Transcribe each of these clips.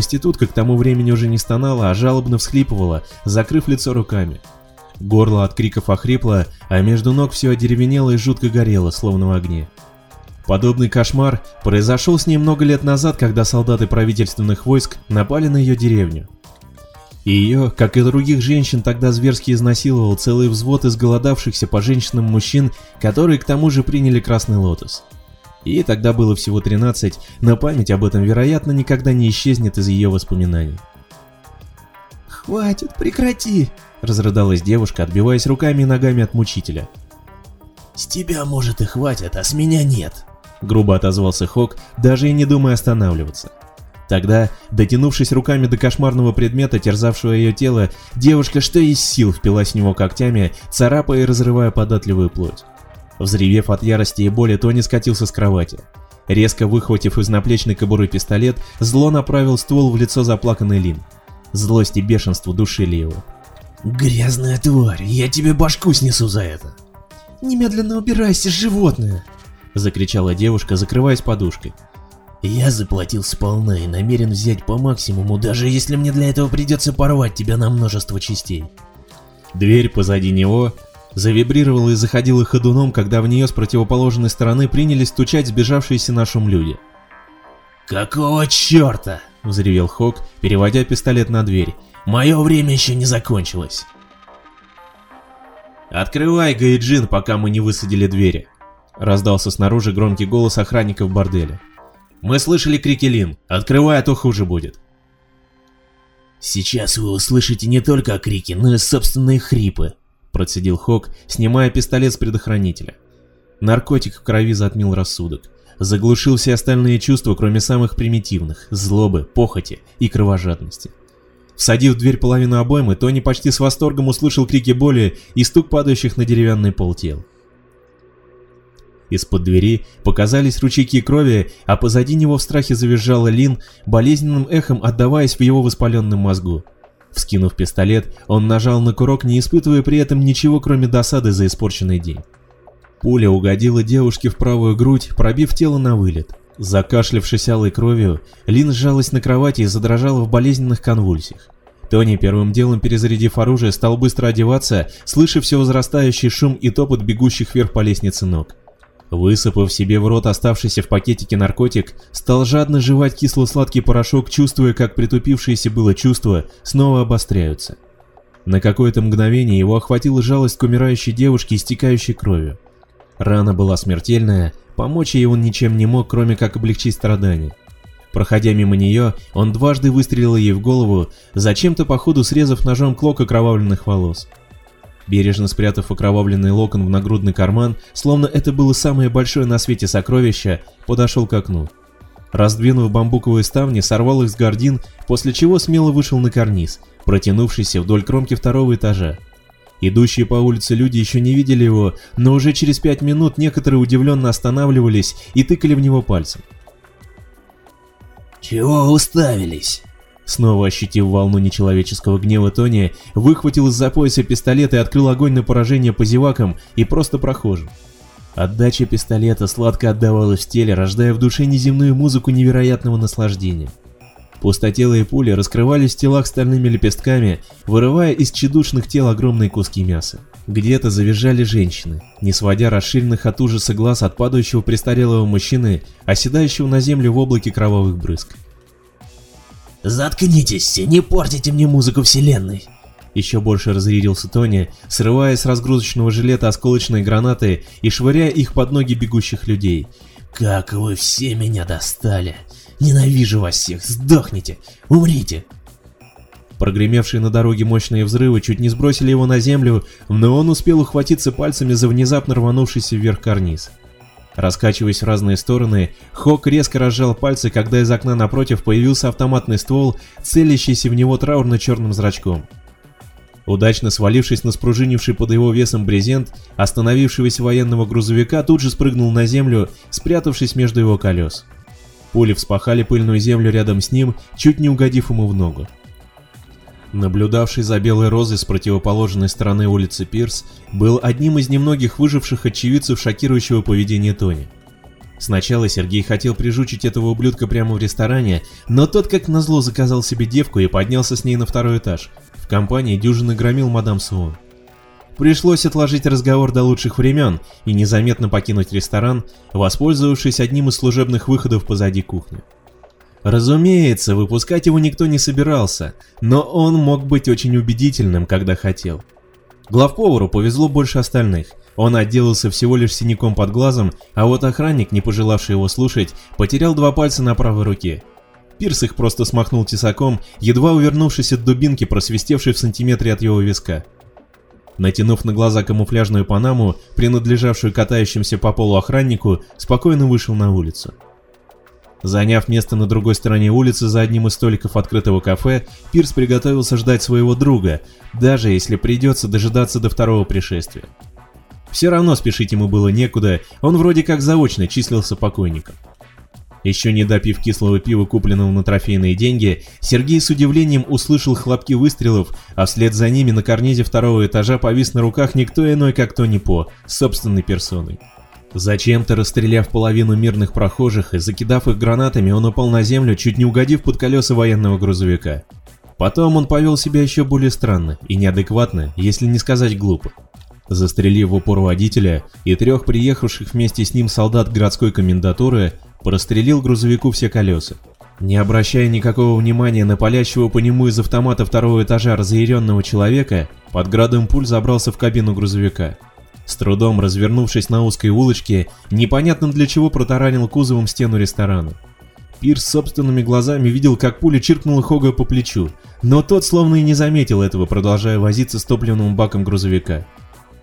Проститутка к тому времени уже не стонала, а жалобно всхлипывала, закрыв лицо руками. Горло от криков охрипло, а между ног все одеревенело и жутко горело, словно в огне. Подобный кошмар произошел с ней много лет назад, когда солдаты правительственных войск напали на ее деревню. И ее, как и других женщин, тогда зверски изнасиловал целый взвод изголодавшихся по женщинам мужчин, которые к тому же приняли Красный Лотос. Ей тогда было всего 13, но память об этом, вероятно, никогда не исчезнет из ее воспоминаний. «Хватит, прекрати!» — разрыдалась девушка, отбиваясь руками и ногами от мучителя. «С тебя, может, и хватит, а с меня нет», — грубо отозвался Хок, даже и не думая останавливаться. Тогда, дотянувшись руками до кошмарного предмета, терзавшего ее тело, девушка что из сил впилась в него когтями, царапая и разрывая податливую плоть. Взревев от ярости и боли, Тони скатился с кровати. Резко выхватив из наплечной кобуры пистолет, зло направил ствол в лицо заплаканной Лин. Злость и бешенство душили его. «Грязная тварь, я тебе башку снесу за это!» «Немедленно убирайся, животное!» — закричала девушка, закрываясь подушкой. «Я заплатил сполна и намерен взять по максимуму, даже если мне для этого придется порвать тебя на множество частей». Дверь позади него завибрировала и заходила ходуном, когда в нее с противоположной стороны принялись стучать сбежавшиеся на шум люди. «Какого черта?» — взревел Хок, переводя пистолет на дверь. «Мое время еще не закончилось!» «Открывай, Гайджин, пока мы не высадили двери!» — раздался снаружи громкий голос охранника в борделе. «Мы слышали крики Лин. Открывай, а то хуже будет!» «Сейчас вы услышите не только крики, но и собственные хрипы», — процедил Хок, снимая пистолет с предохранителя. Наркотик в крови затмил рассудок. Заглушил все остальные чувства, кроме самых примитивных — злобы, похоти и кровожадности. Всадив в дверь половину обоймы, Тони почти с восторгом услышал крики боли и стук падающих на деревянный пол тел. Из-под двери показались ручейки крови, а позади него в страхе завизжала Лин, болезненным эхом отдаваясь в его воспаленном мозгу. Вскинув пистолет, он нажал на курок, не испытывая при этом ничего, кроме досады за испорченный день. Пуля угодила девушке в правую грудь, пробив тело на вылет. Закашлявшись алой кровью, Лин сжалась на кровати и задрожала в болезненных конвульсиях. Тони, первым делом перезарядив оружие, стал быстро одеваться, слыша все возрастающий шум и топот бегущих вверх по лестнице ног. Высыпав себе в рот оставшийся в пакетике наркотик, стал жадно жевать кисло-сладкий порошок, чувствуя, как притупившиеся было чувства снова обостряются. На какое-то мгновение его охватила жалость к умирающей девушке, истекающей кровью. Рана была смертельная, Помочь ей он ничем не мог, кроме как облегчить страдания. Проходя мимо нее, он дважды выстрелил ей в голову, зачем-то по ходу срезав ножом клок окровавленных волос. Бережно спрятав окровавленный локон в нагрудный карман, словно это было самое большое на свете сокровище, подошел к окну. Раздвинув бамбуковые ставни, сорвал их с гордин, после чего смело вышел на карниз, протянувшийся вдоль кромки второго этажа. Идущие по улице люди еще не видели его, но уже через пять минут некоторые удивленно останавливались и тыкали в него пальцем. «Чего уставились?» Снова ощутив волну нечеловеческого гнева Тони, выхватил из-за пояса пистолет и открыл огонь на поражение по зевакам и просто прохожим. Отдача пистолета сладко отдавалась в теле, рождая в душе неземную музыку невероятного наслаждения. Пустотелые пули раскрывались в телах стальными лепестками, вырывая из тщедушных тел огромные куски мяса. Где-то завизжали женщины, не сводя расширенных от ужаса глаз от падающего престарелого мужчины, оседающего на землю в облаке кровавых брызг. «Заткнитесь все, не портите мне музыку вселенной!» Еще больше разъярился Тони, срывая с разгрузочного жилета осколочные гранаты и швыряя их под ноги бегущих людей. «Как вы все меня достали! Ненавижу вас всех, сдохните, умрите. Прогремевшие на дороге мощные взрывы чуть не сбросили его на землю, но он успел ухватиться пальцами за внезапно рванувшийся вверх карниз. Раскачиваясь в разные стороны, Хок резко разжал пальцы, когда из окна напротив появился автоматный ствол, целящийся в него траурно-черным зрачком. Удачно свалившись на спружинивший под его весом брезент, остановившегося военного грузовика тут же спрыгнул на землю, спрятавшись между его колес. Пули вспахали пыльную землю рядом с ним, чуть не угодив ему в ногу. Наблюдавший за белой розой с противоположной стороны улицы Пирс был одним из немногих выживших очевидцев шокирующего поведения Тони. Сначала Сергей хотел прижучить этого ублюдка прямо в ресторане, но тот как назло заказал себе девку и поднялся с ней на второй этаж. В компании дюжины громил мадам Суон. Пришлось отложить разговор до лучших времен и незаметно покинуть ресторан, воспользовавшись одним из служебных выходов позади кухни. Разумеется, выпускать его никто не собирался, но он мог быть очень убедительным, когда хотел. Главповару повезло больше остальных. Он отделался всего лишь синяком под глазом, а вот охранник, не пожелавший его слушать, потерял два пальца на правой руке. Пирс их просто смахнул тесаком, едва увернувшись от дубинки, просвистевшей в сантиметре от его виска. Натянув на глаза камуфляжную панаму, принадлежавшую катающимся по полу охраннику, спокойно вышел на улицу. Заняв место на другой стороне улицы за одним из столиков открытого кафе, Пирс приготовился ждать своего друга, даже если придется дожидаться до второго пришествия. Все равно спешить ему было некуда, он вроде как заочно числился покойником. Еще не допив кислого пива, купленного на трофейные деньги, Сергей с удивлением услышал хлопки выстрелов, а вслед за ними на карнизе второго этажа повис на руках никто иной, как Тони По, собственной персоной. Зачем-то расстреляв половину мирных прохожих и закидав их гранатами, он упал на землю, чуть не угодив под колеса военного грузовика. Потом он повел себя еще более странно и неадекватно, если не сказать глупо. Застрелив в упор водителя и трех приехавших вместе с ним солдат городской комендатуры, прострелил грузовику все колеса. Не обращая никакого внимания на палящего по нему из автомата второго этажа разъяренного человека, под градом пуль забрался в кабину грузовика. С трудом развернувшись на узкой улочке, непонятно для чего протаранил кузовом стену ресторана. Пирс собственными глазами видел, как пуля чиркнула Хога по плечу, но тот словно и не заметил этого, продолжая возиться с топливным баком грузовика.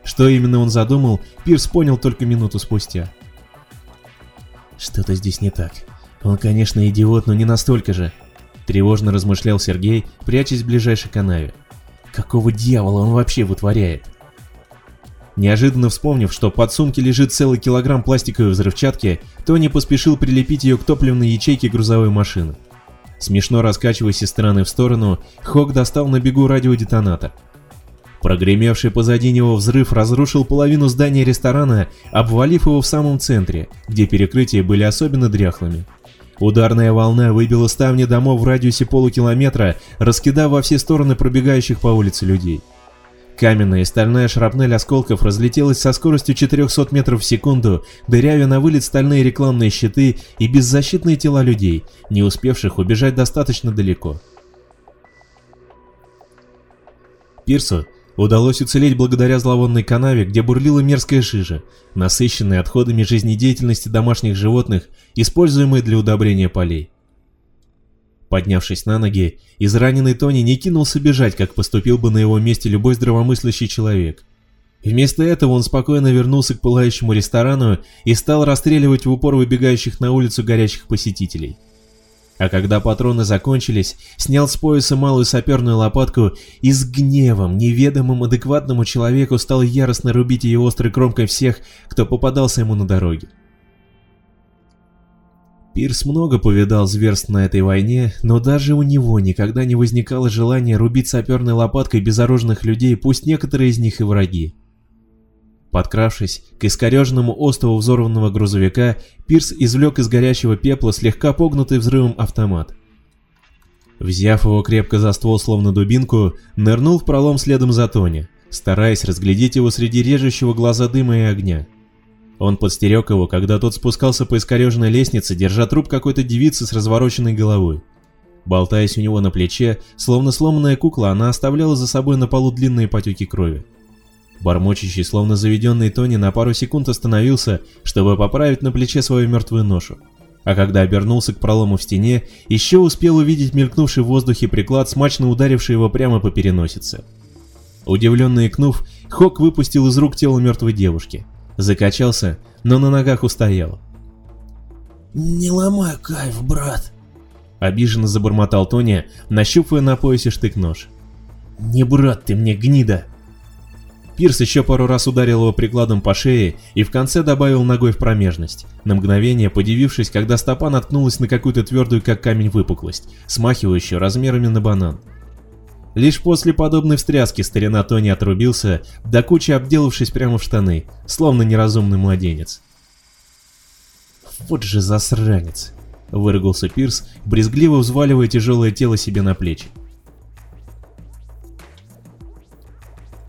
Что именно он задумал, Пирс понял только минуту спустя. Что-то здесь не так. Он, конечно, идиот, но не настолько же. Тревожно размышлял Сергей, прячась в ближайшей канаве. Какого дьявола он вообще вытворяет? Неожиданно вспомнив, что под сумке лежит целый килограмм пластиковой взрывчатки, Тони поспешил прилепить ее к топливной ячейке грузовой машины. Смешно раскачиваясь из стороны в сторону, Хок достал на бегу радиодетонатор. Прогремевший позади него взрыв разрушил половину здания ресторана, обвалив его в самом центре, где перекрытия были особенно дряхлыми. Ударная волна выбила ставни домов в радиусе полукилометра, раскидав во все стороны пробегающих по улице людей. Каменная и стальная шрапнель осколков разлетелась со скоростью 400 метров в секунду, дырявя на вылет стальные рекламные щиты и беззащитные тела людей, не успевших убежать достаточно далеко. Пирсу удалось уцелеть благодаря зловонной канаве, где бурлила мерзкая жижа, насыщенная отходами жизнедеятельности домашних животных, используемые для удобрения полей. Поднявшись на ноги, израненный Тони не кинулся бежать, как поступил бы на его месте любой здравомыслящий человек. Вместо этого он спокойно вернулся к пылающему ресторану и стал расстреливать в упор выбегающих на улицу горячих посетителей. А когда патроны закончились, снял с пояса малую саперную лопатку и с гневом, неведомым адекватному человеку стал яростно рубить ее острой кромкой всех, кто попадался ему на дороге. Пирс много повидал зверств на этой войне, но даже у него никогда не возникало желания рубить саперной лопаткой безоружных людей, пусть некоторые из них и враги. Подкравшись к искореженному остову взорванного грузовика, Пирс извлек из горящего пепла слегка погнутый взрывом автомат. Взяв его крепко за ствол словно дубинку, нырнул в пролом следом за Тони, стараясь разглядеть его среди режущего глаза дыма и огня. Он подстерег его, когда тот спускался по искореженной лестнице, держа труп какой-то девицы с развороченной головой. Болтаясь у него на плече, словно сломанная кукла, она оставляла за собой на полу длинные потеки крови. Бормочащий, словно заведенный Тони, на пару секунд остановился, чтобы поправить на плече свою мертвую ношу. А когда обернулся к пролому в стене, еще успел увидеть мелькнувший в воздухе приклад, смачно ударивший его прямо по переносице. Удивленный икнув, Хок выпустил из рук тело мертвой девушки закачался, но на ногах устоял. «Не ломай кайф, брат!» Обиженно забормотал Тони, нащупывая на поясе штык-нож. «Не брат ты мне, гнида!» Пирс еще пару раз ударил его прикладом по шее и в конце добавил ногой в промежность, на мгновение подивившись, когда стопа наткнулась на какую-то твердую как камень выпуклость, смахивающую размерами на банан. Лишь после подобной встряски старина Тони отрубился, до кучи обделавшись прямо в штаны, словно неразумный младенец. Вот же засранец. Выругался Пирс, брезгливо взваливая тяжелое тело себе на плечи.